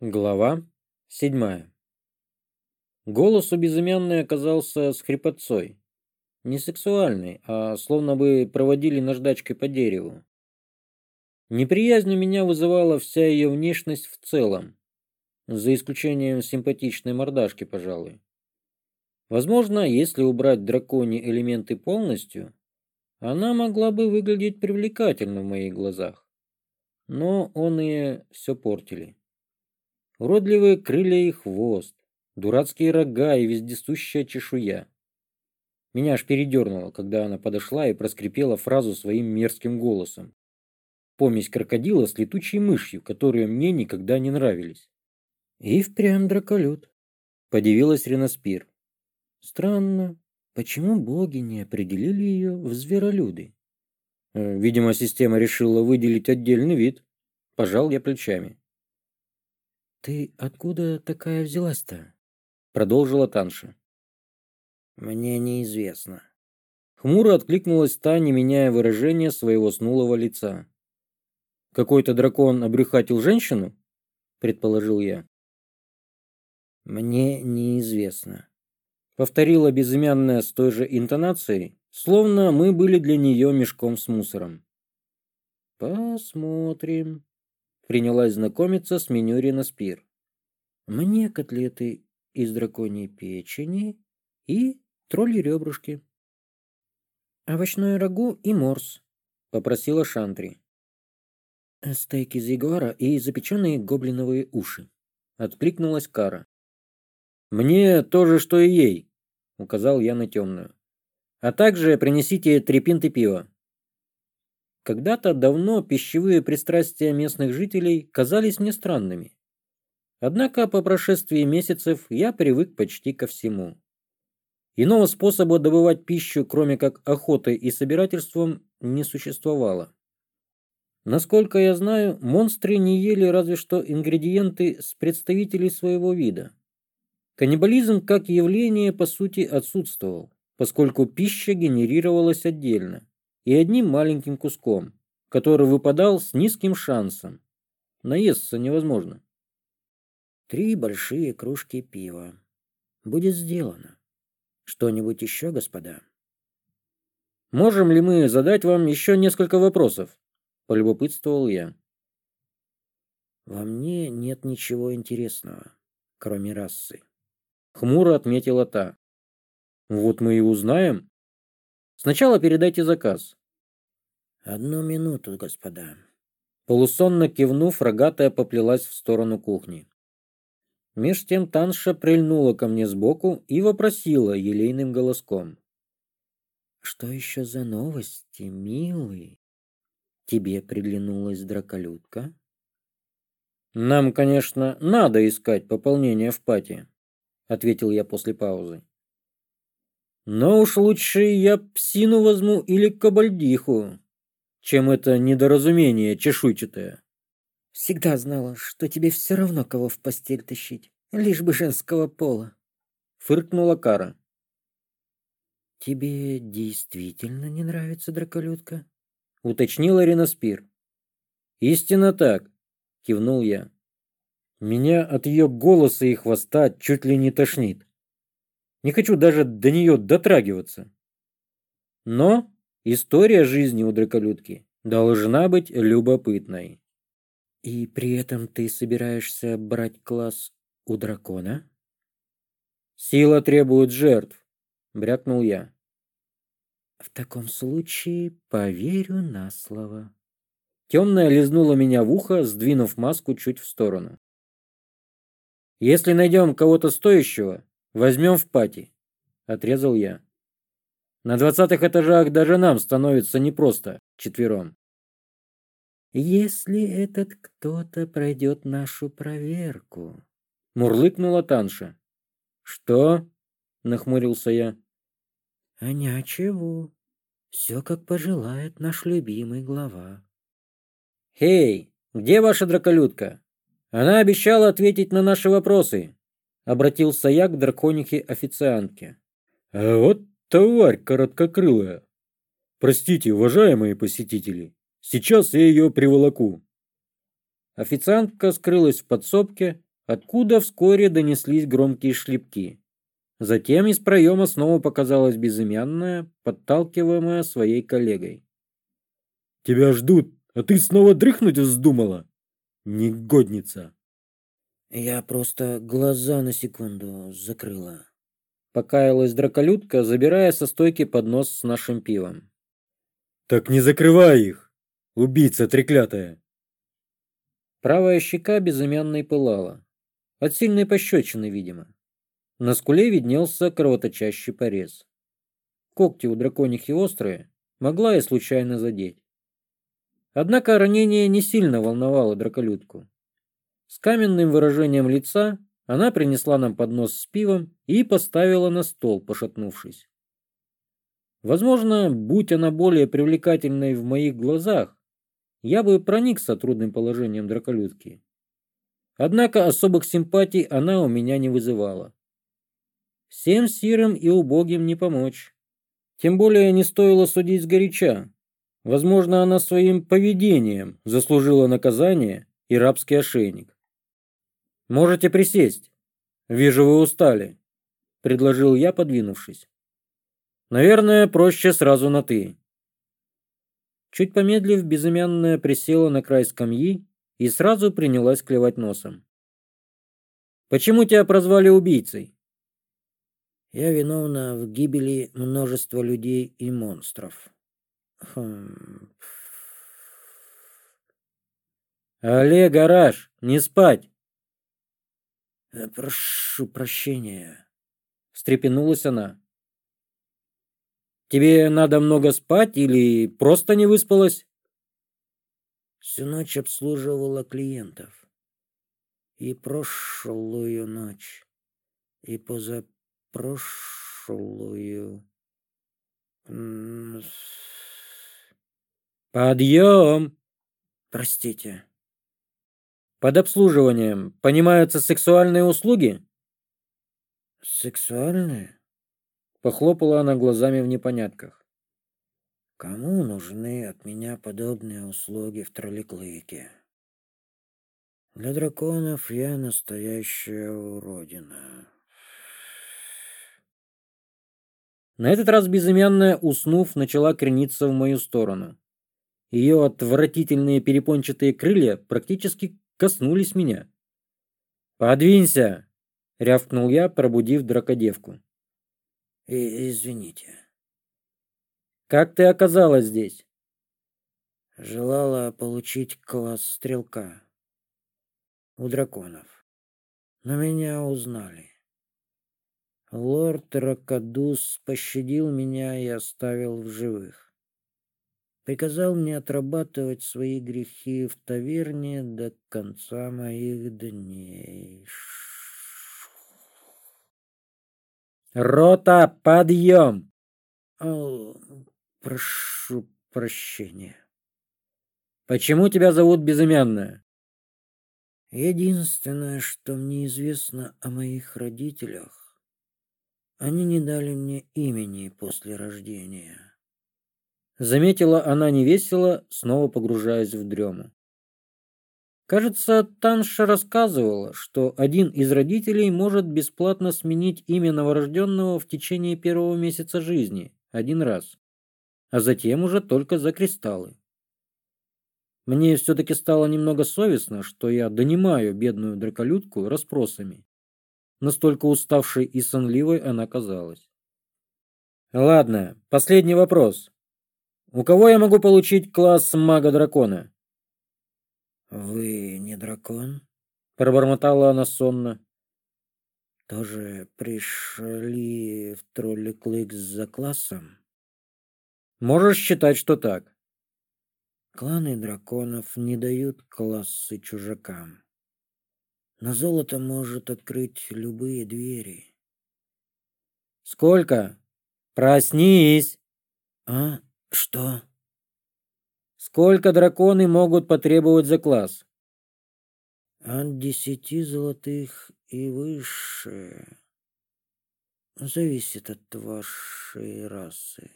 Глава седьмая. Голос у безымянной оказался скрипотцой. Не сексуальный, а словно бы проводили наждачкой по дереву. Неприязнь у меня вызывала вся ее внешность в целом, за исключением симпатичной мордашки, пожалуй. Возможно, если убрать дракони элементы полностью, она могла бы выглядеть привлекательно в моих глазах. Но он и все портили уродливые крылья и хвост, дурацкие рога и вездесущая чешуя. Меня аж передернуло, когда она подошла и проскрипела фразу своим мерзким голосом. Помесь крокодила с летучей мышью, которые мне никогда не нравились. И впрямь драколют, подивилась Реноспир. Странно, почему боги не определили ее в зверолюды? Э, видимо, система решила выделить отдельный вид. Пожал я плечами ты откуда такая взялась то продолжила танша. Мне неизвестно хмуро откликнулась та не меняя выражения своего снулого лица. Какой то дракон обрюхатил женщину предположил я. Мне неизвестно повторила безымянная с той же интонацией словно мы были для нее мешком с мусором. Посмотрим принялась знакомиться с Минюрина Спир. Мне котлеты из драконьей печени и тролли ребрышки. Овощное рагу и морс, попросила Шантри. Стейк из ягуара и запеченные гоблиновые уши, откликнулась Кара. Мне то же, что и ей, указал я на темную. А также принесите три пинты пива. Когда-то давно пищевые пристрастия местных жителей казались мне странными. Однако по прошествии месяцев я привык почти ко всему. Иного способа добывать пищу, кроме как охоты и собирательством, не существовало. Насколько я знаю, монстры не ели разве что ингредиенты с представителей своего вида. Каннибализм как явление по сути отсутствовал, поскольку пища генерировалась отдельно и одним маленьким куском, который выпадал с низким шансом. Наесться невозможно. Три большие кружки пива. Будет сделано. Что-нибудь еще, господа? Можем ли мы задать вам еще несколько вопросов? Полюбопытствовал я. Во мне нет ничего интересного, кроме расы. Хмуро отметила та. Вот мы и узнаем. Сначала передайте заказ одну минуту господа. Полусонно кивнув рогатая поплелась в сторону кухни. Меж тем танша прильнула ко мне сбоку и вопросила елейным голоском. Что еще за новости милый? Тебе приглянулась драколюдка? Нам конечно надо искать пополнение в пати ответил я после паузы. Но уж лучше я псину возьму или кабальдиху чем это недоразумение чешуйчатое. Всегда знала, что тебе все равно кого в постель тащить, лишь бы женского пола. Фыркнула Кара. Тебе действительно не нравится драколютка? Уточнила Ренаспир. Истинно так, кивнул я. Меня от ее голоса и хвоста чуть ли не тошнит. Не хочу даже до нее дотрагиваться. Но История жизни у драколюдки должна быть любопытной. И при этом ты собираешься брать класс у дракона? Сила требует жертв, брякнул я. В таком случае поверю на слово. Темная лизнула меня в ухо, сдвинув маску чуть в сторону. Если найдем кого-то стоящего, возьмем в пати, отрезал я. На двадцатых этажах даже нам становится непросто, четвером. «Если этот кто-то пройдет нашу проверку», — мурлыкнула Танша. «Что?» — нахмурился я. «А ничего. Все, как пожелает наш любимый глава». «Хей, где ваша драколюдка? Она обещала ответить на наши вопросы», — обратился я к драконихе-официантке. «А вот Товарь короткокрылая. Простите, уважаемые посетители, сейчас я ее приволоку. Официантка скрылась в подсобке, откуда вскоре донеслись громкие шлепки. Затем из проема снова показалась безымянная, подталкиваемая своей коллегой. «Тебя ждут, а ты снова дрыхнуть вздумала? Негодница!» «Я просто глаза на секунду закрыла», покаялась драколютка, забирая со стойки поднос с нашим пивом. «Так не закрывай их! Убийца треклятая!» Правая щека безымянной пылала. От сильной пощечины, видимо. На скуле виднелся кровоточащий порез. Когти у драконихи острые, могла и случайно задеть. Однако ранение не сильно волновало драколютку. С каменным выражением лица она принесла нам поднос с пивом и поставила на стол, пошатнувшись. Возможно, будь она более привлекательной в моих глазах, я бы проник проникся трудным положением драколюдки. Однако особых симпатий она у меня не вызывала. Всем сирым и убогим не помочь. Тем более не стоило судить сгоряча. Возможно, она своим поведением заслужила наказание и рабский ошейник. «Можете присесть. Вижу, вы устали», — предложил я, подвинувшись. «Наверное, проще сразу на «ты». Чуть помедлив, безымянная присела на край скамьи и сразу принялась клевать носом. «Почему тебя прозвали убийцей?» «Я виновна в гибели множества людей и монстров». Хм... «Але, гараж, не спать!» Э, прошу прощения. Встрепенулась она. Тебе надо много спать или просто не выспалась? Всю ночь обслуживала клиентов. И прошлую ночь, и позапрошлую. Подъем! Простите под обслуживанием понимаются сексуальные услуги?» «Сексуальные?» — похлопала она глазами в непонятках. «Кому нужны от меня подобные услуги в тролликлыке? Для драконов я настоящая уродина». На этот раз безымянная, уснув, начала крениться в мою сторону. Ее отвратительные перепончатые крылья практически коснулись меня. «Подвинься!» — рявкнул я, пробудив дракодевку. И «Извините». «Как ты оказалась здесь?» «Желала получить класс стрелка у драконов, но меня узнали. Лорд Ракадус пощадил меня и оставил в живых приказал мне отрабатывать свои грехи в таверне до конца моих дней. Рота, подъем! О, прошу прощения. Почему тебя зовут Безымянная? Единственное, что мне известно о моих родителях, они не дали мне имени после рождения. Заметила она невесело, снова погружаясь в дрему. Кажется, Танша рассказывала, что один из родителей может бесплатно сменить имя новорожденного в течение первого месяца жизни, один раз, а затем уже только за кристаллы. Мне все-таки стало немного совестно, что я донимаю бедную драколюдку расспросами. Настолько уставшей и сонливой она казалась. «Ладно, последний вопрос», у кого я могу получить класс мага дракона вы не дракон? Пробормотала она сонно. Тоже пришли в тролли клык за классом? Можешь считать что так. Кланы драконов не дают классы чужакам. Но золото может открыть любые двери. Сколько? Проснись! А? Что? Сколько драконы могут потребовать за класс? От десяти золотых и выше. Зависит от вашей расы.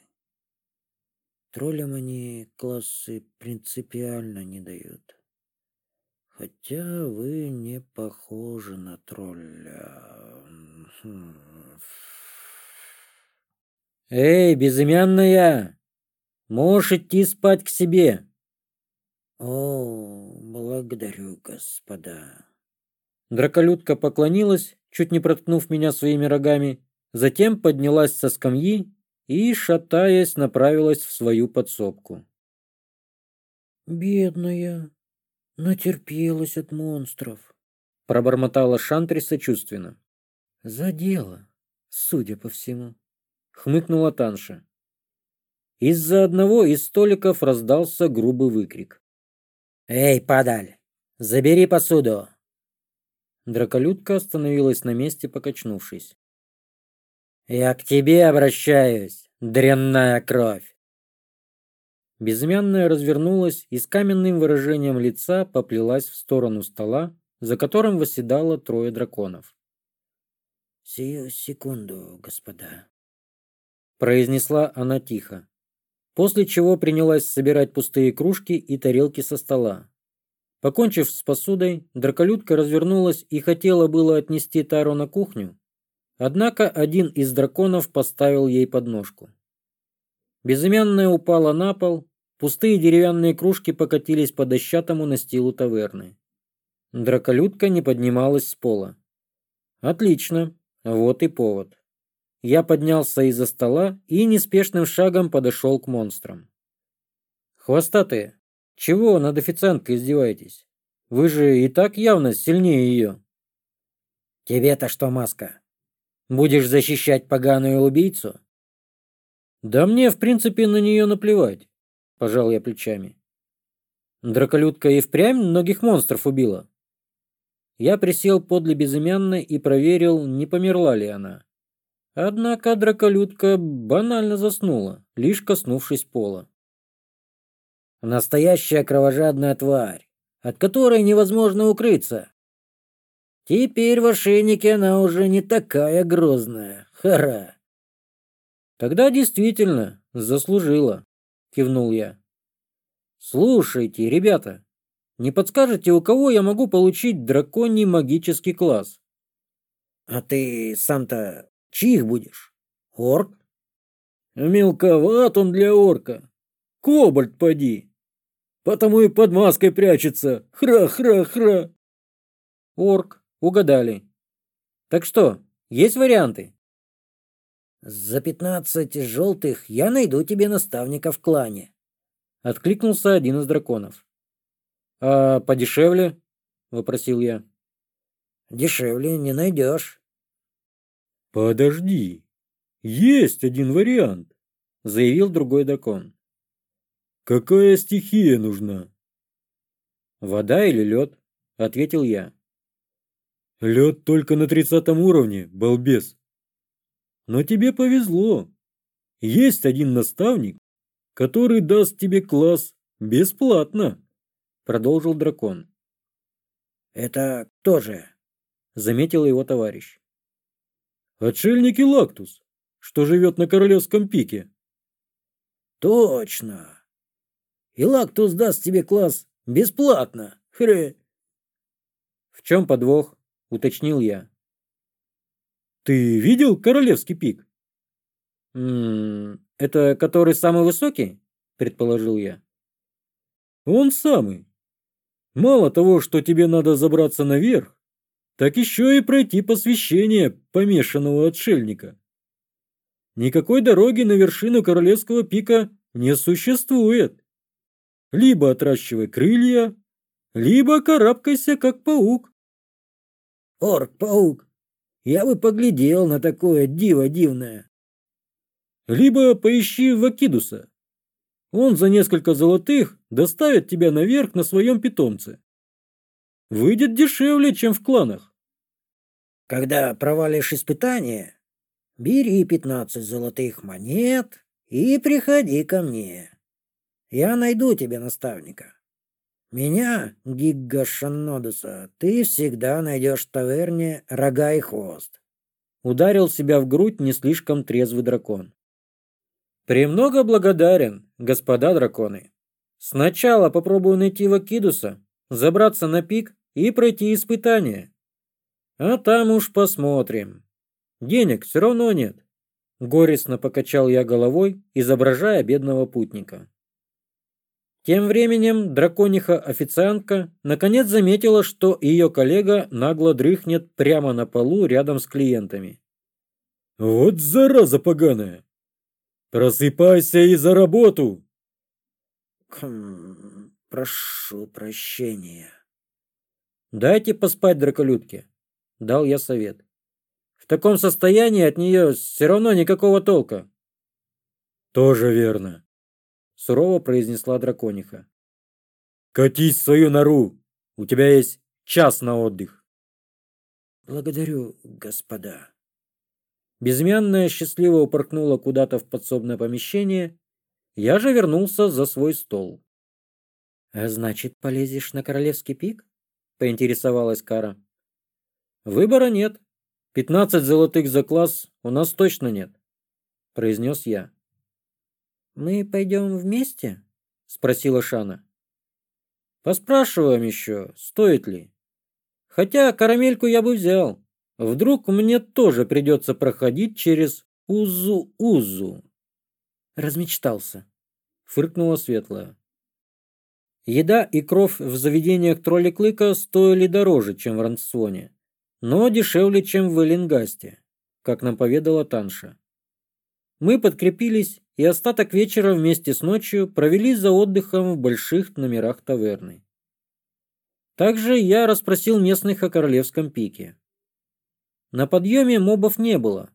Троллям они классы принципиально не дают. Хотя вы не похожи на тролля. Хм. Эй, безымянная! Можешь Можете спать к себе. О, благодарю, господа. Драколюдка поклонилась, чуть не проткнув меня своими рогами, затем поднялась со скамьи и, шатаясь, направилась в свою подсобку. «Бедная, натерпелась от монстров», — пробормотала Шантри сочувственно. «За дело, судя по всему», — хмыкнула Танша. Из-за одного из столиков раздался грубый выкрик. «Эй, падаль! Забери посуду!» Драколюдка остановилась на месте, покачнувшись. «Я к тебе обращаюсь, дрянная кровь!» Безымянная развернулась и с каменным выражением лица поплелась в сторону стола, за которым восседало трое драконов. «Сию секунду, господа», — произнесла она тихо после чего принялась собирать пустые кружки и тарелки со стола. Покончив с посудой, драколюдка развернулась и хотела было отнести Тару на кухню, однако один из драконов поставил ей подножку. Безымянная упала на пол, пустые деревянные кружки покатились по дощатому настилу таверны. Драколюдка не поднималась с пола. «Отлично, вот и повод». Я поднялся из-за стола и неспешным шагом подошел к монстрам. «Хвостатые, чего над официанткой издеваетесь? Вы же и так явно сильнее ее». «Тебе-то что, маска? Будешь защищать поганую убийцу?» «Да мне, в принципе, на нее наплевать», — пожал я плечами. Драколютка и впрямь многих монстров убила. Я присел подле безымянной и проверил, не померла ли она. Однако драколюдка банально заснула, лишь коснувшись пола. Настоящая кровожадная тварь, от которой невозможно укрыться. Теперь в ошейнике она уже не такая грозная. Хара. Тогда действительно заслужила, кивнул я. Слушайте, ребята, не подскажете, у кого я могу получить драконий магический класс? А ты сам-то Чьих будешь? Орк? Мелковат он для орка. Кобальт поди. Потому и под маской прячется. Хра-хра-хра. Орк, угадали. Так что, есть варианты? За пятнадцать желтых я найду тебе наставника в клане. Откликнулся один из драконов. А подешевле? Вопросил я. Дешевле не найдешь. «Подожди, есть один вариант», — заявил другой дракон. «Какая стихия нужна?» «Вода или лед?» — ответил я. «Лед только на тридцатом уровне, балбес!» «Но тебе повезло. Есть один наставник, который даст тебе класс бесплатно», — продолжил дракон. «Это кто же?» — заметил его товарищ. Отшельник Илактус, что живет на Королевском пике. Точно. Илактус даст тебе класс бесплатно. Хре. В чем подвох? Уточнил я. Ты видел Королевский пик? М-м, это который самый высокий? Предположил я. Он самый. Мало того, что тебе надо забраться наверх, так еще и пройти посвящение помешанного отшельника. Никакой дороги на вершину Королевского пика не существует. Либо отращивай крылья, либо карабкайся, как паук. Орк-паук, я бы поглядел на такое диво дивное. Либо поищи Вакидуса. Он за несколько золотых доставит тебя наверх на своем питомце. Выйдет дешевле, чем в кланах когда провалишь испытание, бери пятнадцать золотых монет и приходи ко мне. Я найду тебе наставника. Меня, Гигга Шаннодуса, ты всегда найдешь в таверне рога и хвост. Ударил себя в грудь не слишком трезвый дракон. «Премного благодарен, господа драконы. Сначала попробую найти Вакидуса, забраться на пик и пройти испытание. А там уж посмотрим. Денег все равно нет. Горестно покачал я головой, изображая бедного путника. Тем временем дракониха-официантка наконец заметила, что ее коллега нагло дрыхнет прямо на полу рядом с клиентами. «Вот зараза поганая! Просыпайся и за работу!» хм, «Прошу прощения». «Дайте поспать, драколютке дал я совет. В таком состоянии от нее все равно никакого толка. Тоже верно, сурово произнесла дракониха. Катись в свою нору, у тебя есть час на отдых. Благодарю, господа. безмянная счастливо упоркнула куда-то в подсобное помещение. Я же вернулся за свой стол. а «Значит, полезешь на королевский пик?» — поинтересовалась Кара. Выбора нет. Пятнадцать золотых за класс у нас точно нет, произнес я. Мы пойдем вместе? спросила Шана. Поспрашиваем еще, стоит ли. Хотя карамельку я бы взял. Вдруг мне тоже придется проходить через Узу-Узу. Размечтался, фыркнула светлая. Еда и кровь в заведениях тролли-клыка стоили дороже, чем в Рансоне но дешевле, чем в Эллингасте, как нам поведала Танша. Мы подкрепились, и остаток вечера вместе с ночью провели за отдыхом в больших номерах таверны. Также я расспросил местных о Королевском пике. На подъеме мобов не было,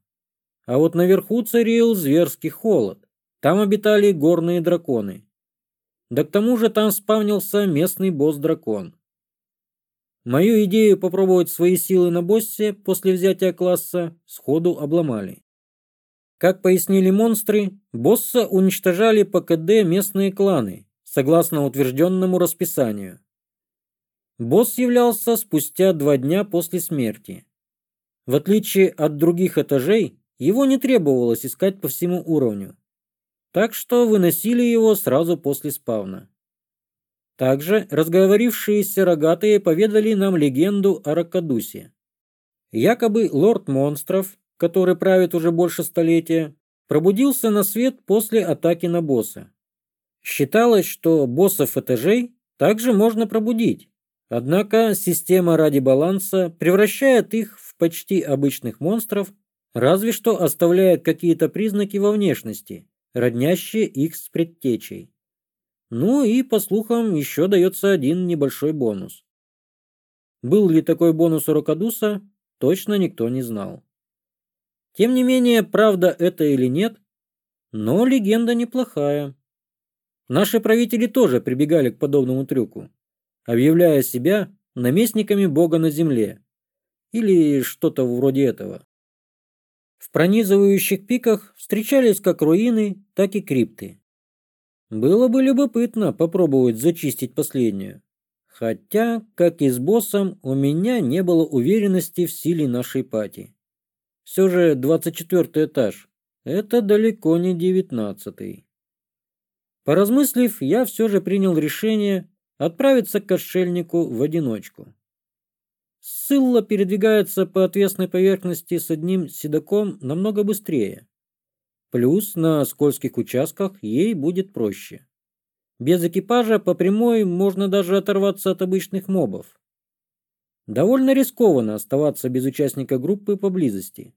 а вот наверху царил зверский холод. Там обитали горные драконы. Да к тому же там спавнился местный босс-дракон. Мою идею попробовать свои силы на боссе после взятия класса сходу обломали. Как пояснили монстры, босса уничтожали по КД местные кланы, согласно утвержденному расписанию. Босс являлся спустя два дня после смерти. В отличие от других этажей, его не требовалось искать по всему уровню. Так что выносили его сразу после спавна. Также, разговорившиеся рогатые поведали нам легенду о Ракадусе. Якобы лорд монстров, который правит уже больше столетия, пробудился на свет после атаки на босса. Считалось, что боссов этажей также можно пробудить, однако система ради баланса превращает их в почти обычных монстров, разве что оставляет какие-то признаки во внешности, роднящие их с предтечей. Ну и, по слухам, еще дается один небольшой бонус. Был ли такой бонус у Рокадуса, точно никто не знал. Тем не менее, правда это или нет, но легенда неплохая. Наши правители тоже прибегали к подобному трюку, объявляя себя наместниками бога на земле или что-то вроде этого. В пронизывающих пиках встречались как руины, так и крипты. Было бы любопытно попробовать зачистить последнюю, Хотя, как и с боссом, у меня не было уверенности в силе нашей пати. Все же 24 этаж. Это далеко не 19. -й. Поразмыслив, я все же принял решение отправиться к кошельнику в одиночку. Сылла передвигается по отвесной поверхности с одним седаком намного быстрее. Плюс на скользких участках ей будет проще. Без экипажа по прямой можно даже оторваться от обычных мобов. Довольно рискованно оставаться без участника группы поблизости.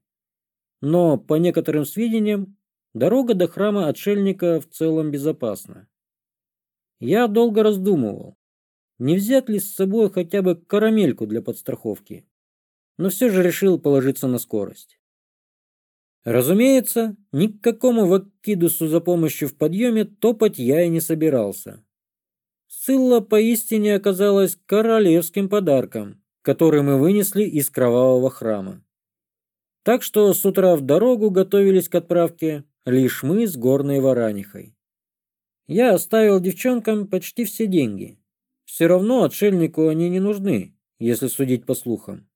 Но, по некоторым сведениям, дорога до храма отшельника в целом безопасна. Я долго раздумывал, не взять ли с собой хотя бы карамельку для подстраховки, но все же решил положиться на скорость. Разумеется, ни к какому вакидусу за помощью в подъеме топать я и не собирался. Сылла поистине оказалась королевским подарком, который мы вынесли из кровавого храма. Так что с утра в дорогу готовились к отправке лишь мы с горной варанихой. Я оставил девчонкам почти все деньги. Все равно отшельнику они не нужны, если судить по слухам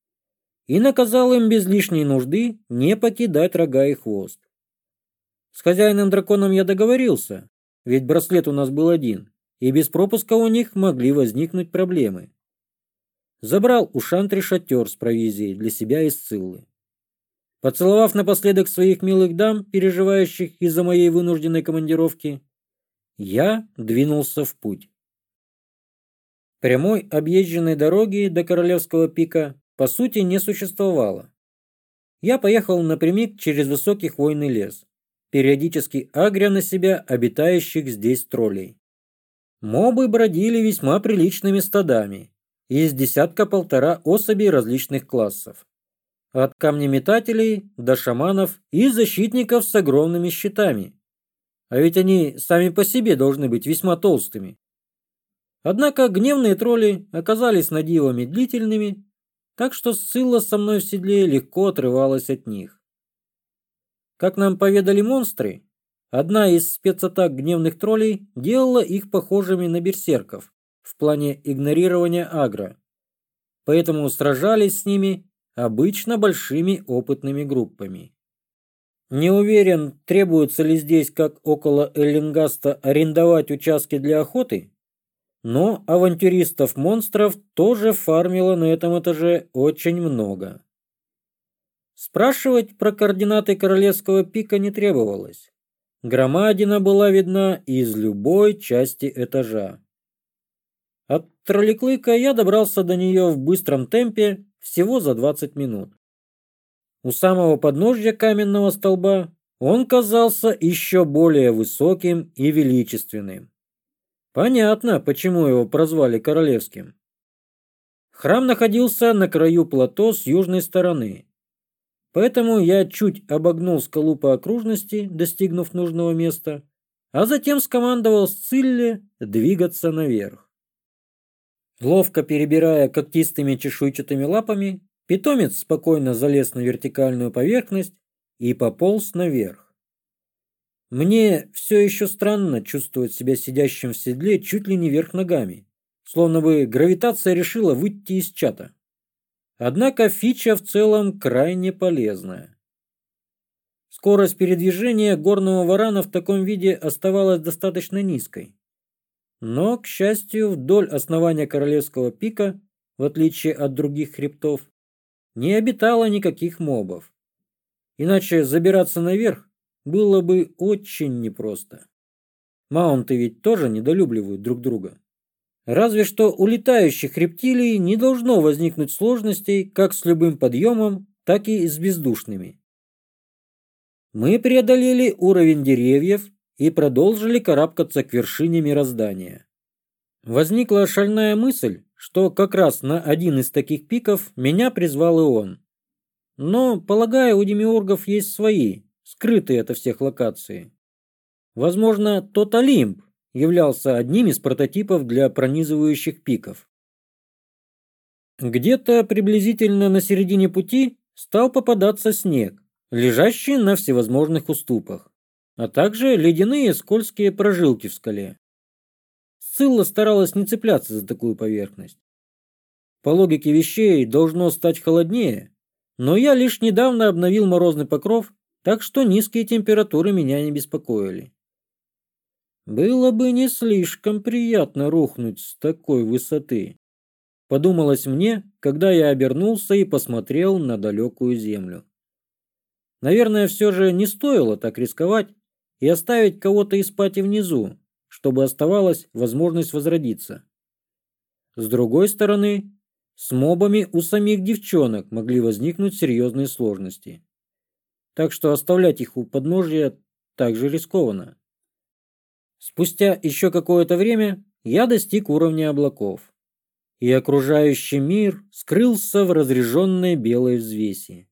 и наказал им без лишней нужды не покидать рога и хвост. С хозяином драконом я договорился, ведь браслет у нас был один, и без пропуска у них могли возникнуть проблемы. Забрал у Шантри шатер с провизией для себя и Сциллы. Поцеловав напоследок своих милых дам, переживающих из-за моей вынужденной командировки, я двинулся в путь. Прямой объезженной дороги до Королевского пика по сути не существовало. Я поехал напрямик через высокий хвойный лес, периодически агря на себя обитающих здесь троллей. Мобы бродили весьма приличными стадами, из десятка-полтора особей различных классов. От камнеметателей до шаманов и защитников с огромными щитами. А ведь они сами по себе должны быть весьма толстыми. Однако гневные тролли оказались на диво медлительными так что Сцилла со мной в седле легко отрывалась от них. Как нам поведали монстры, одна из спецатак гневных троллей делала их похожими на берсерков в плане игнорирования агро, поэтому сражались с ними обычно большими опытными группами. Не уверен, требуется ли здесь, как около Эллингаста, арендовать участки для охоты, но авантюристов-монстров тоже фармило на этом этаже очень много. Спрашивать про координаты Королевского пика не требовалось. Громадина была видна из любой части этажа. От троллеклыка я добрался до нее в быстром темпе всего за 20 минут. У самого подножья каменного столба он казался еще более высоким и величественным. Понятно, почему его прозвали королевским. Храм находился на краю плато с южной стороны. Поэтому я чуть обогнул скалу по окружности, достигнув нужного места, а затем скомандовал Сцилле двигаться наверх. Ловко перебирая когтистыми чешуйчатыми лапами, питомец спокойно залез на вертикальную поверхность и пополз наверх. Мне все еще странно чувствовать себя сидящим в седле чуть ли не вверх ногами, словно бы гравитация решила выйти из чата. Однако фича в целом крайне полезная. Скорость передвижения горного варана в таком виде оставалась достаточно низкой. Но, к счастью, вдоль основания Королевского пика, в отличие от других хребтов, не обитало никаких мобов. Иначе забираться наверх было бы очень непросто. Маунты ведь тоже недолюбливают друг друга. Разве что у летающих рептилий не должно возникнуть сложностей как с любым подъемом, так и с бездушными. Мы преодолели уровень деревьев и продолжили карабкаться к вершине мироздания. Возникла шальная мысль, что как раз на один из таких пиков меня призвал и он. Но, полагаю, у демиургов есть свои, скрытые от всех локаций. Возможно, тот Олимп являлся одним из прототипов для пронизывающих пиков. Где-то приблизительно на середине пути стал попадаться снег, лежащий на всевозможных уступах, а также ледяные скользкие прожилки в скале. Сцилла старалась не цепляться за такую поверхность. По логике вещей должно стать холоднее, но я лишь недавно обновил морозный покров так что низкие температуры меня не беспокоили. Было бы не слишком приятно рухнуть с такой высоты, подумалось мне, когда я обернулся и посмотрел на далекую землю. Наверное, все же не стоило так рисковать и оставить кого-то из пати внизу, чтобы оставалась возможность возродиться. С другой стороны, с мобами у самих девчонок могли возникнуть серьезные сложности так что оставлять их у подножья также рискованно. Спустя еще какое-то время я достиг уровня облаков, и окружающий мир скрылся в разреженной белой взвеси.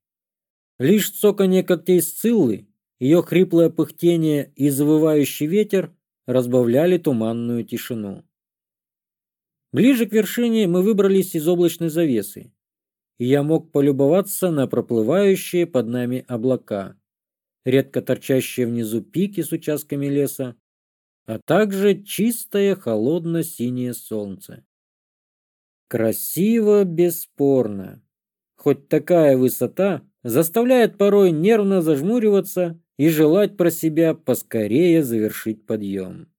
Лишь цоканье когтей Сциллы, ее хриплое пыхтение и завывающий ветер разбавляли туманную тишину. Ближе к вершине мы выбрались из облачной завесы, я мог полюбоваться на проплывающие под нами облака, редко торчащие внизу пики с участками леса, а также чистое холодно-синее солнце. Красиво, бесспорно. Хоть такая высота заставляет порой нервно зажмуриваться и желать про себя поскорее завершить подъем.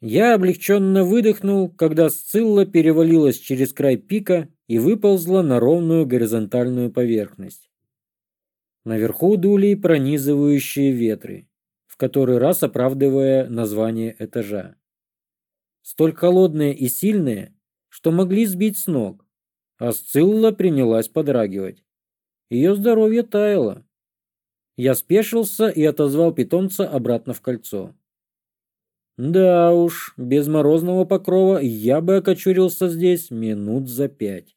Я облегченно выдохнул, когда Сцилла перевалилась через край пика и выползла на ровную горизонтальную поверхность. Наверху дули пронизывающие ветры, в который раз оправдывая название этажа. Столь холодные и сильные, что могли сбить с ног, а Сцилла принялась подрагивать. Ее здоровье таяло. Я спешился и отозвал питомца обратно в кольцо. Да уж, без морозного покрова я бы окочурился здесь минут за пять.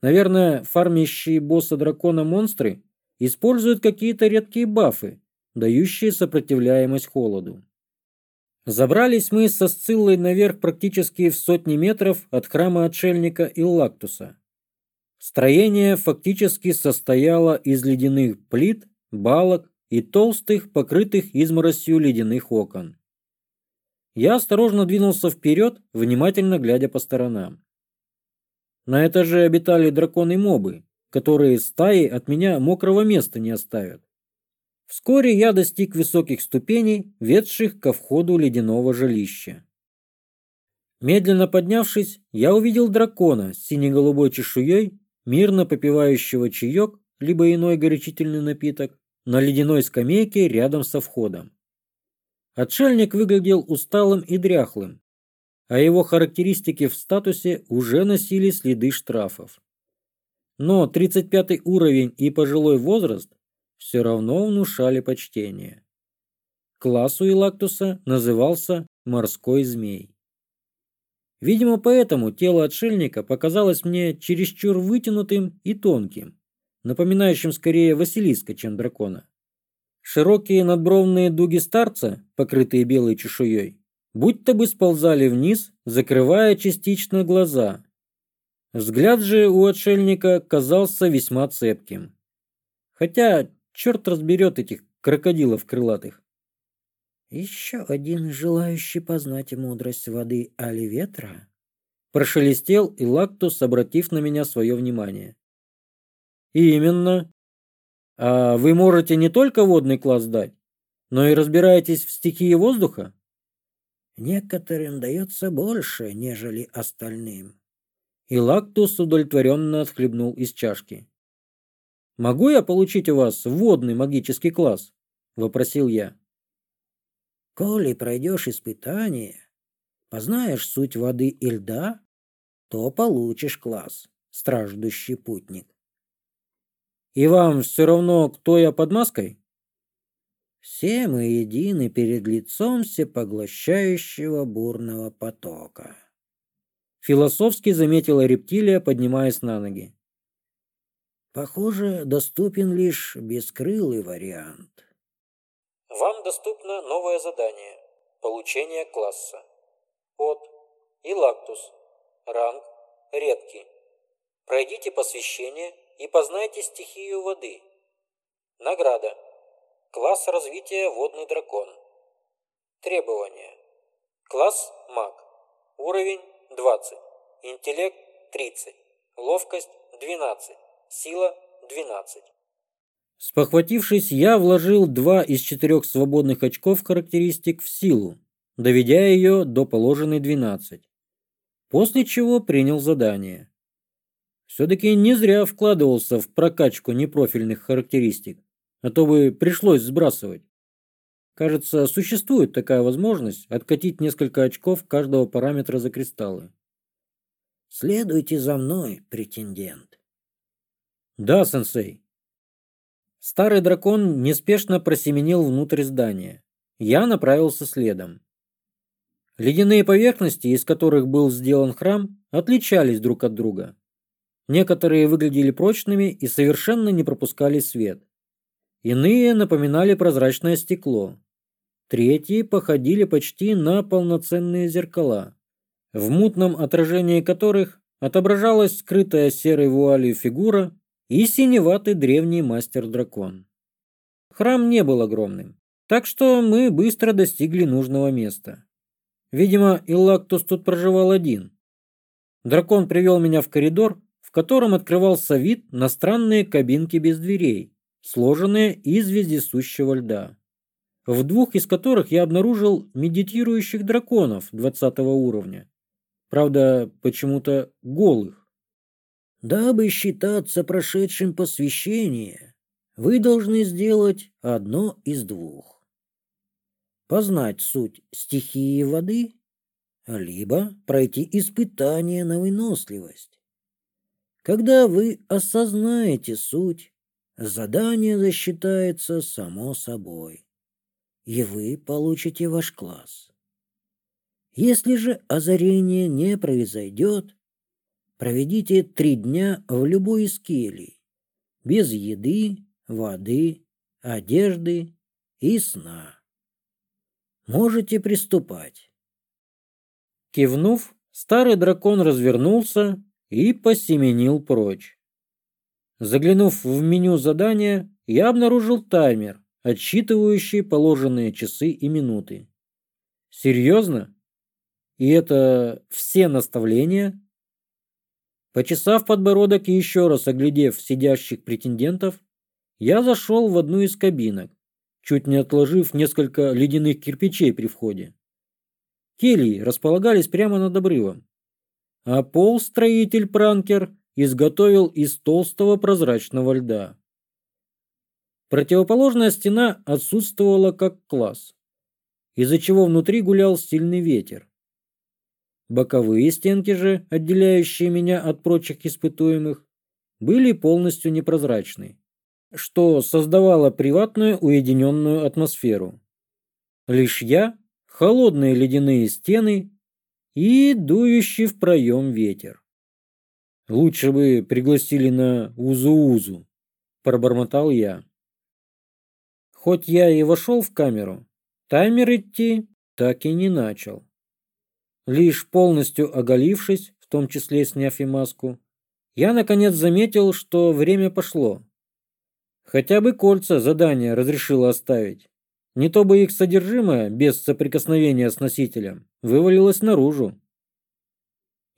Наверное, фармящие босса дракона монстры используют какие-то редкие бафы, дающие сопротивляемость холоду. Забрались мы со Сциллой наверх практически в сотни метров от храма Отшельника и Лактуса. Строение фактически состояло из ледяных плит, балок и толстых, покрытых изморосью ледяных окон. Я осторожно двинулся вперед, внимательно глядя по сторонам. На этаже обитали драконы-мобы, которые стаи от меня мокрого места не оставят. Вскоре я достиг высоких ступеней, ведших ко входу ледяного жилища. Медленно поднявшись, я увидел дракона с сине-голубой чешуей, мирно попивающего чаек, либо иной горячительный напиток, на ледяной скамейке рядом со входом. Отшельник выглядел усталым и дряхлым, а его характеристики в статусе уже носили следы штрафов. Но 35 уровень и пожилой возраст все равно внушали почтение. Класс у Илактуса назывался «морской змей». Видимо, поэтому тело отшельника показалось мне чересчур вытянутым и тонким, напоминающим скорее Василиска, чем дракона. Широкие надбровные дуги старца, покрытые белой чешуей, будто бы сползали вниз, закрывая частично глаза. Взгляд же у отшельника казался весьма цепким. Хотя черт разберет этих крокодилов крылатых. «Еще один желающий познать мудрость воды али ветра?» Прошелестел и Лактус, обратив на меня свое внимание. «И именно», а вы можете не только водный класс дать, но и разбираетесь в стихии воздуха? Некоторым дается больше, нежели остальным. И Лактус удовлетворенно отхлебнул из чашки. «Могу я получить у вас водный магический класс?» – вопросил я. «Коли пройдешь испытание, познаешь суть воды и льда, то получишь класс, страждущий путник. И вам все равно, кто я под маской? Все мы едины перед лицом всепоглощающего бурного потока. Философски заметила рептилия, поднимаясь на ноги. Похоже, доступен лишь бескрылый вариант. Вам доступно новое задание. Получение класса. От лактус. Ранг редкий. Пройдите посвящение и познайте стихию воды. Награда. Класс развития «Водный дракон». Требования. Класс «Маг». Уровень 20. Интеллект 30. Ловкость 12. Сила 12. Спохватившись, я вложил два из четырех свободных очков характеристик в силу, доведя ее до положенной 12. После чего принял задание все-таки не зря вкладывался в прокачку непрофильных характеристик, а то бы пришлось сбрасывать. Кажется, существует такая возможность откатить несколько очков каждого параметра за кристаллы. Следуйте за мной, претендент. Да, сенсей. Старый дракон неспешно просеменил внутрь здания. Я направился следом. Ледяные поверхности, из которых был сделан храм, отличались друг от друга. Некоторые выглядели прочными и совершенно не пропускали свет. Иные напоминали прозрачное стекло. Третьи походили почти на полноценные зеркала, в мутном отражении которых отображалась скрытая серой вуалью фигура и синеватый древний мастер-дракон. Храм не был огромным, так что мы быстро достигли нужного места. Видимо, Иллактус тут проживал один. Дракон привел меня в коридор, в котором открывался вид на странные кабинки без дверей, сложенные из вездесущего льда, в двух из которых я обнаружил медитирующих драконов 20 уровня. Правда, почему-то голых. Дабы считаться прошедшим посвящение, вы должны сделать одно из двух. Познать суть стихии воды, либо пройти испытание на выносливость когда вы осознаете суть, задание засчитается само собой, и вы получите ваш класс. Если же озарение не произойдет, проведите три дня в любой из келий, без еды, воды, одежды и сна. Можете приступать. Кивнув, старый дракон развернулся и посеменил прочь. Заглянув в меню задания, я обнаружил таймер, отсчитывающий положенные часы и минуты. Серьезно? И это все наставления? Почесав подбородок и еще раз оглядев сидящих претендентов, я зашел в одну из кабинок, чуть не отложив несколько ледяных кирпичей при входе. Кельи располагались прямо над обрывом, а пол строитель-пранкер изготовил из толстого прозрачного льда. Противоположная стена отсутствовала как класс, из-за чего внутри гулял сильный ветер. Боковые стенки же, отделяющие меня от прочих испытуемых, были полностью непрозрачны, что создавало приватную уединенную атмосферу. Лишь я, холодные ледяные стены и дующий в проем ветер. «Лучше бы пригласили на Узу-Узу», – пробормотал я. Хоть я и вошел в камеру, таймер идти так и не начал. Лишь полностью оголившись, в том числе сняв и маску, я наконец заметил, что время пошло. Хотя бы кольца задание разрешило оставить. Не то бы их содержимое, без соприкосновения с носителем, вывалилась наружу.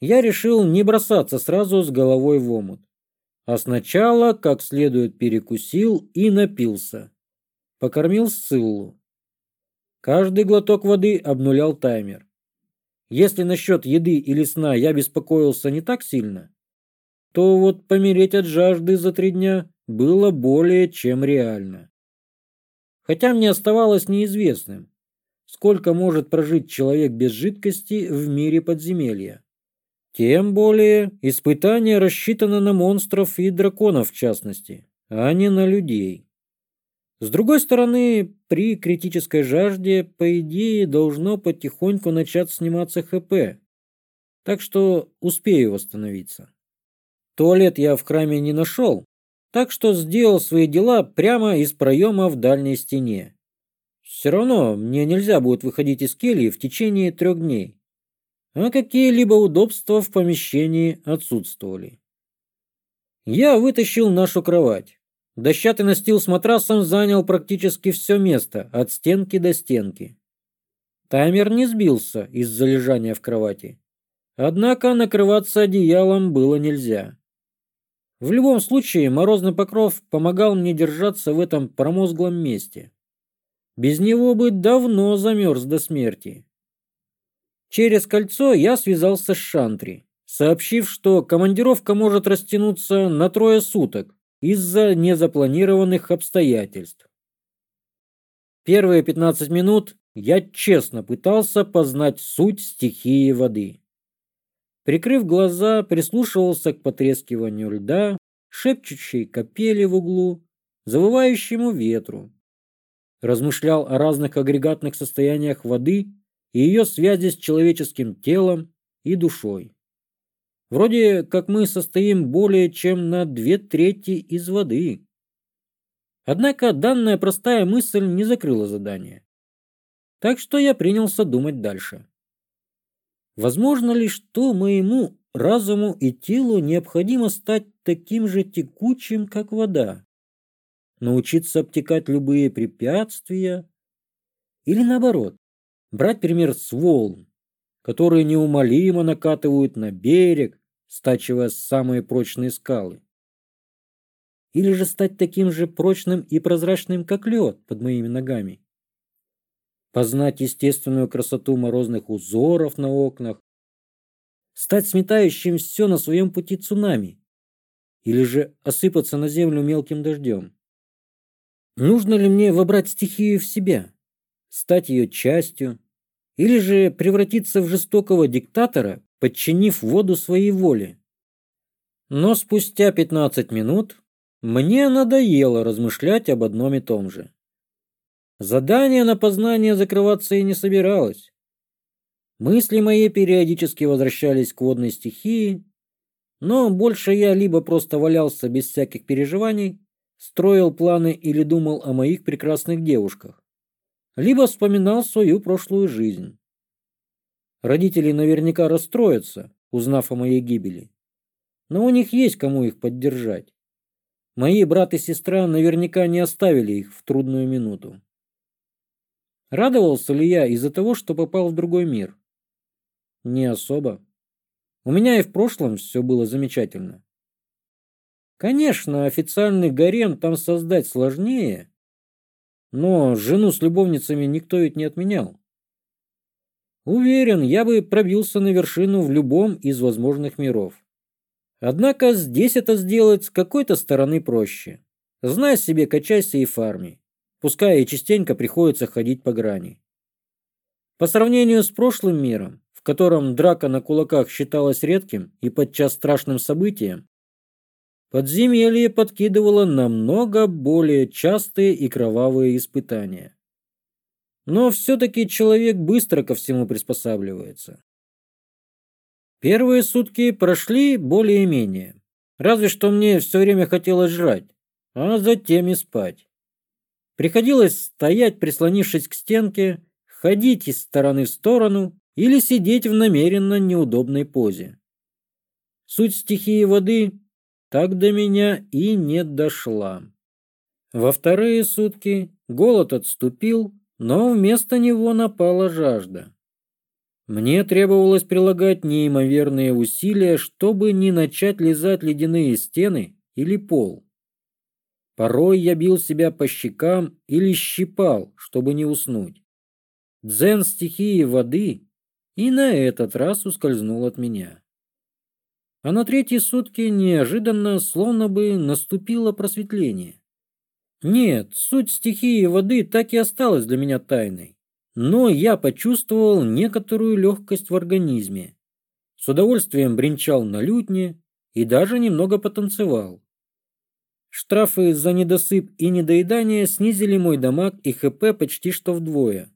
Я решил не бросаться сразу с головой в омут, а сначала как следует перекусил и напился. Покормил Сциллу. Каждый глоток воды обнулял таймер. Если насчет еды или сна я беспокоился не так сильно, то вот помереть от жажды за три дня было более чем реально. Хотя мне оставалось неизвестным, сколько может прожить человек без жидкости в мире подземелья. Тем более, испытание рассчитано на монстров и драконов в частности, а не на людей. С другой стороны, при критической жажде, по идее, должно потихоньку начать сниматься ХП, так что успею восстановиться. Туалет я в храме не нашел, так что сделал свои дела прямо из проема в дальней стене. Все равно мне нельзя будет выходить из кельи в течение трех дней. А какие-либо удобства в помещении отсутствовали. Я вытащил нашу кровать. Дощатый настил с матрасом занял практически все место, от стенки до стенки. Таймер не сбился из-за лежания в кровати. Однако накрываться одеялом было нельзя. В любом случае, морозный покров помогал мне держаться в этом промозглом месте. Без него бы давно замерз до смерти. Через кольцо я связался с Шантри, сообщив, что командировка может растянуться на трое суток из-за незапланированных обстоятельств. Первые 15 минут я честно пытался познать суть стихии воды. Прикрыв глаза, прислушивался к потрескиванию льда, шепчущей капели в углу, завывающему ветру, размышлял о разных агрегатных состояниях воды и ее связи с человеческим телом и душой. Вроде как мы состоим более чем на две трети из воды. Однако данная простая мысль не закрыла задание. Так что я принялся думать дальше. Возможно ли, что моему разуму и телу необходимо стать таким же текучим, как вода? научиться обтекать любые препятствия или наоборот, брать пример с волн, которые неумолимо накатывают на берег, стачивая самые прочные скалы. Или же стать таким же прочным и прозрачным, как лед под моими ногами. Познать естественную красоту морозных узоров на окнах, стать сметающим все на своем пути цунами, или же осыпаться на землю мелким дождем. Нужно ли мне вобрать стихию в себя, стать ее частью, или же превратиться в жестокого диктатора, подчинив воду своей воле? Но спустя 15 минут мне надоело размышлять об одном и том же. Задание на познание закрываться и не собиралось. Мысли мои периодически возвращались к водной стихии, но больше я либо просто валялся без всяких переживаний, строил планы или думал о моих прекрасных девушках, либо вспоминал свою прошлую жизнь. Родители наверняка расстроятся, узнав о моей гибели. Но у них есть кому их поддержать. Мои брат и сестра наверняка не оставили их в трудную минуту. Радовался ли я из-за того, что попал в другой мир? Не особо. У меня и в прошлом все было замечательно. Конечно, официальный гарем там создать сложнее, но жену с любовницами никто ведь не отменял. Уверен, я бы пробился на вершину в любом из возможных миров. Однако здесь это сделать с какой-то стороны проще. Знай себе, качайся и фарми. Пускай и частенько приходится ходить по грани. По сравнению с прошлым миром, в котором драка на кулаках считалась редким и подчас страшным событием, Подземелье подкидывало намного более частые и кровавые испытания. Но все-таки человек быстро ко всему приспосабливается. Первые сутки прошли более-менее. Разве что мне все время хотелось жрать, а затем и спать. Приходилось стоять, прислонившись к стенке, ходить из стороны в сторону или сидеть в намеренно неудобной позе. Суть стихии воды так до меня и не дошла. Во вторые сутки голод отступил, но вместо него напала жажда. Мне требовалось прилагать неимоверные усилия, чтобы не начать лизать ледяные стены или пол. Порой я бил себя по щекам или щипал, чтобы не уснуть. Дзен стихии воды и на этот раз ускользнул от меня. А на третьи сутки неожиданно, словно бы, наступило просветление. Нет, суть стихии воды так и осталась для меня тайной. Но я почувствовал некоторую легкость в организме. С удовольствием бренчал на лютне и даже немного потанцевал. Штрафы за недосып и недоедание снизили мой дамаг и ХП почти что вдвое.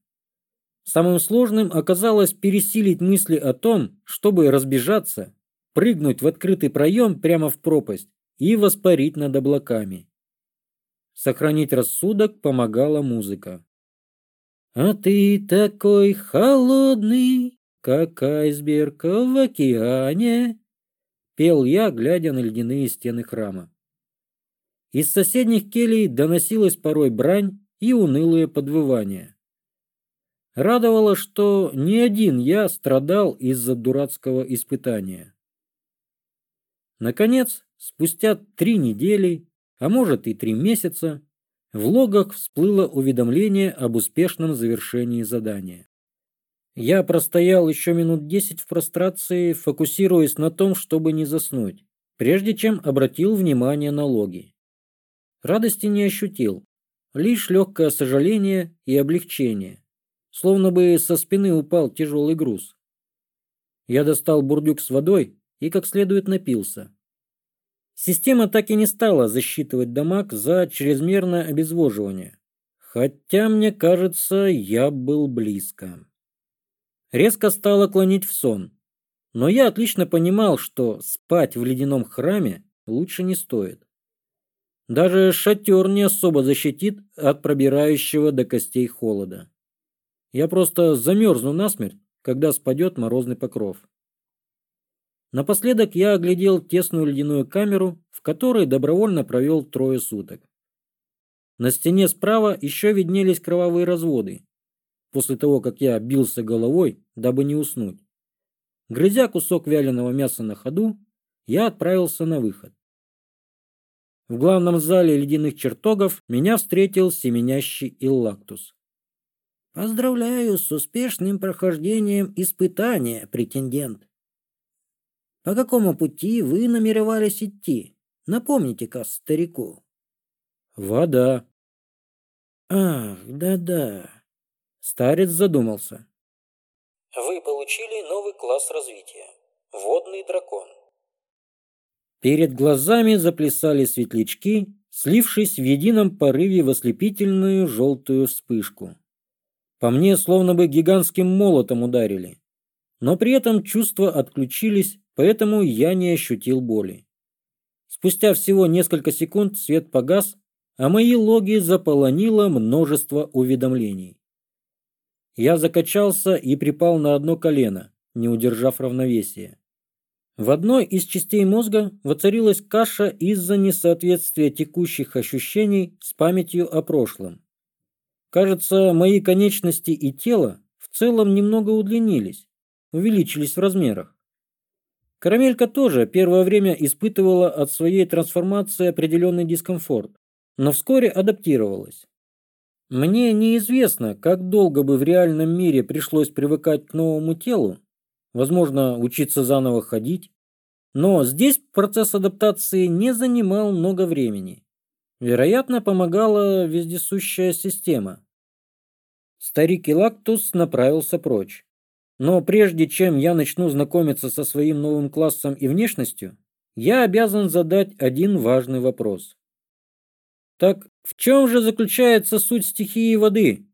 Самым сложным оказалось пересилить мысли о том, чтобы разбежаться прыгнуть в открытый проем прямо в пропасть и воспарить над облаками. Сохранить рассудок помогала музыка. «А ты такой холодный, как айсберг в океане!» Пел я, глядя на ледяные стены храма. Из соседних келей доносилась порой брань и унылые подвывания. Радовало, что ни один я страдал из-за дурацкого испытания. Наконец, спустя три недели, а может и три месяца, в логах всплыло уведомление об успешном завершении задания. Я простоял еще минут десять в прострации, фокусируясь на том, чтобы не заснуть, прежде чем обратил внимание на логи. Радости не ощутил, лишь легкое сожаление и облегчение, словно бы со спины упал тяжелый груз. Я достал бурдюк с водой и как следует напился. Система так и не стала засчитывать дамаг за чрезмерное обезвоживание. Хотя, мне кажется, я был близко. Резко стало клонить в сон. Но я отлично понимал, что спать в ледяном храме лучше не стоит. Даже шатер не особо защитит от пробирающего до костей холода. Я просто замерзну насмерть, когда спадет морозный покров. Напоследок я оглядел тесную ледяную камеру, в которой добровольно провел трое суток. На стене справа еще виднелись кровавые разводы, после того, как я бился головой, дабы не уснуть. Грызя кусок вяленого мяса на ходу, я отправился на выход. В главном зале ледяных чертогов меня встретил семенящий Иллактус. «Поздравляю с успешным прохождением испытания, претендент по какому пути вы намеревались идти? Напомните-ка старику». «Вода». «Ах, да-да». Старец задумался. «Вы получили новый класс развития. Водный дракон». Перед глазами заплясали светлячки, слившись в едином порыве в ослепительную желтую вспышку. По мне словно бы гигантским молотом ударили. Но при этом чувства отключились, поэтому я не ощутил боли. Спустя всего несколько секунд свет погас, а мои логи заполонило множество уведомлений. Я закачался и припал на одно колено, не удержав равновесия. В одной из частей мозга воцарилась каша из-за несоответствия текущих ощущений с памятью о прошлом. Кажется, мои конечности и тело в целом немного удлинились, увеличились в размерах. Карамелька тоже первое время испытывала от своей трансформации определенный дискомфорт, но вскоре адаптировалась. Мне неизвестно, как долго бы в реальном мире пришлось привыкать к новому телу, возможно, учиться заново ходить, но здесь процесс адаптации не занимал много времени. Вероятно, помогала вездесущая система. Старик Илактус направился прочь. Но прежде чем я начну знакомиться со своим новым классом и внешностью, я обязан задать один важный вопрос. Так в чем же заключается суть стихии воды?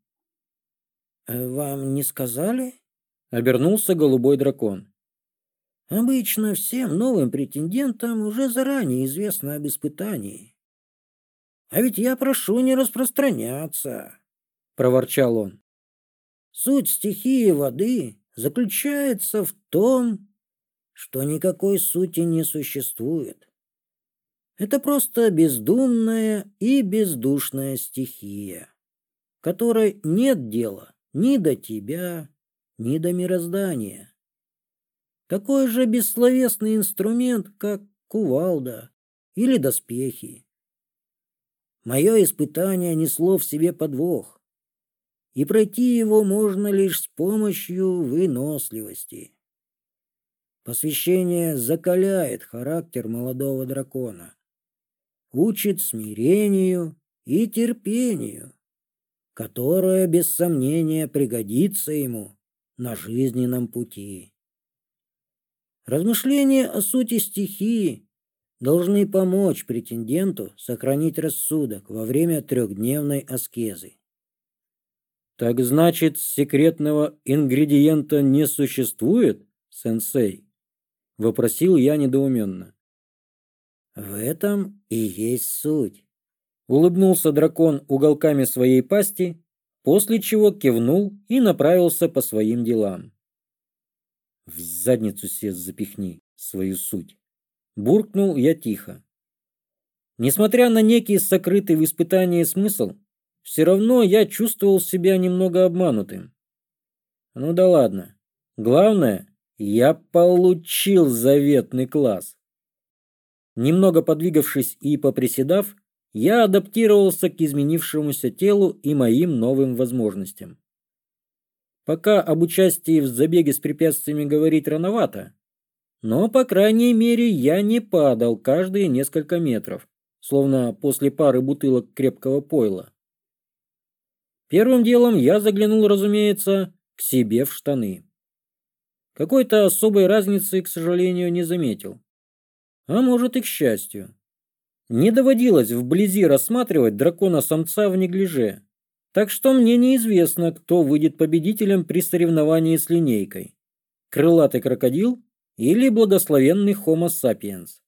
Э, вам не сказали? Обернулся голубой дракон. Обычно всем новым претендентам уже заранее известно об испытании. А ведь я прошу не распространяться, проворчал он. Суть стихии воды заключается в том, что никакой сути не существует. Это просто бездумная и бездушная стихия, которой нет дела ни до тебя, ни до мироздания. Такой же бессловесный инструмент, как кувалда или доспехи. Мое испытание несло в себе подвох и пройти его можно лишь с помощью выносливости. Посвящение закаляет характер молодого дракона, учит смирению и терпению, которое без сомнения пригодится ему на жизненном пути. Размышления о сути стихии должны помочь претенденту сохранить рассудок во время трехдневной аскезы. Так значит, секретного ингредиента не существует, сенсей? Вопросил я недоуменно. В этом и есть суть. Улыбнулся дракон уголками своей пасти, после чего кивнул и направился по своим делам. В задницу сес запихни свою суть. Буркнул я тихо. Несмотря на некий сокрытый в испытании смысл, все равно я чувствовал себя немного обманутым. Ну да ладно. Главное, я получил заветный класс. Немного подвигавшись и поприседав, я адаптировался к изменившемуся телу и моим новым возможностям. Пока об участии в забеге с препятствиями говорить рановато, но, по крайней мере, я не падал каждые несколько метров, словно после пары бутылок крепкого пойла. Первым делом я заглянул, разумеется, к себе в штаны. Какой-то особой разницы, к сожалению, не заметил. А может и к счастью. Не доводилось вблизи рассматривать дракона-самца в неглиже, так что мне неизвестно, кто выйдет победителем при соревновании с линейкой. Крылатый крокодил или благословенный Homo sapiens.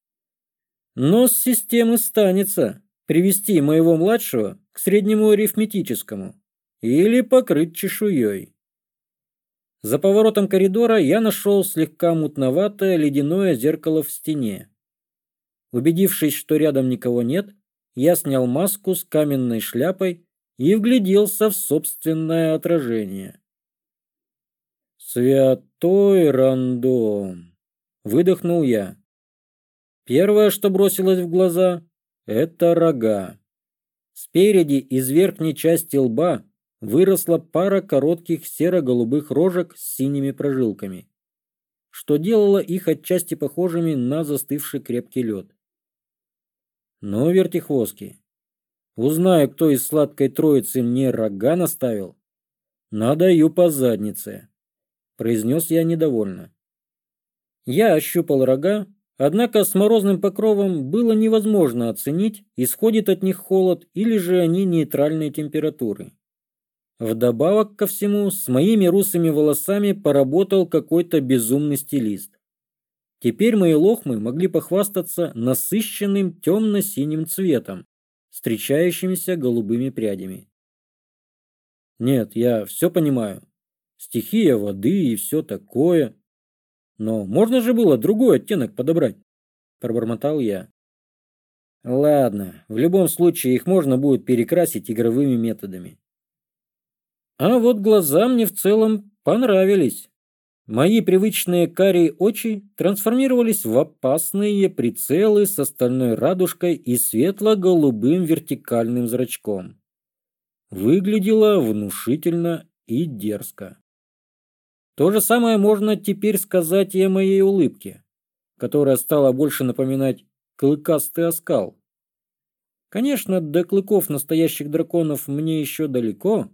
Но с системы станется привести моего младшего к среднему арифметическому или покрыть чешуей. За поворотом коридора я нашел слегка мутноватое ледяное зеркало в стене. Убедившись, что рядом никого нет, я снял маску с каменной шляпой и вгляделся в собственное отражение. «Святой рандом!» – выдохнул я. Первое, что бросилось в глаза – это рога. Спереди из верхней части лба выросла пара коротких серо-голубых рожек с синими прожилками, что делало их отчасти похожими на застывший крепкий лед. Но вертихвостки. Узнаю, кто из сладкой троицы мне рога наставил. Надаю по заднице, произнес я недовольно. Я ощупал рога, однако с морозным покровом было невозможно оценить, исходит от них холод или же они нейтральной температуры. Вдобавок ко всему, с моими русыми волосами поработал какой-то безумный стилист. Теперь мои лохмы могли похвастаться насыщенным темно-синим цветом, встречающимися голубыми прядями. Нет, я все понимаю. Стихия воды и все такое. Но можно же было другой оттенок подобрать, пробормотал я. Ладно, в любом случае их можно будет перекрасить игровыми методами. А вот глаза мне в целом понравились. Мои привычные карие очи трансформировались в опасные прицелы с остальной радужкой и светло-голубым вертикальным зрачком. Выглядело внушительно и дерзко. То же самое можно теперь сказать и о моей улыбке, которая стала больше напоминать клыкастый оскал. Конечно, до клыков настоящих драконов мне еще далеко,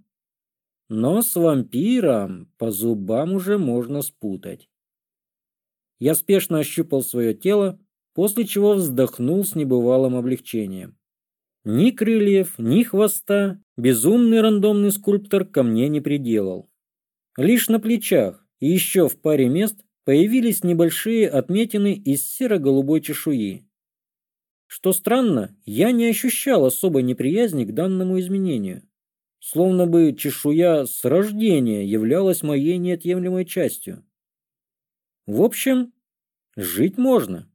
но с вампиром по зубам уже можно спутать. Я спешно ощупал свое тело, после чего вздохнул с небывалым облегчением. Ни крыльев, ни хвоста безумный рандомный скульптор ко мне не приделал. Лишь на плечах и еще в паре мест появились небольшие отметины из серо-голубой чешуи. Что странно, я не ощущал особой неприязни к данному изменению. Словно бы чешуя с рождения являлась моей неотъемлемой частью. В общем, жить можно.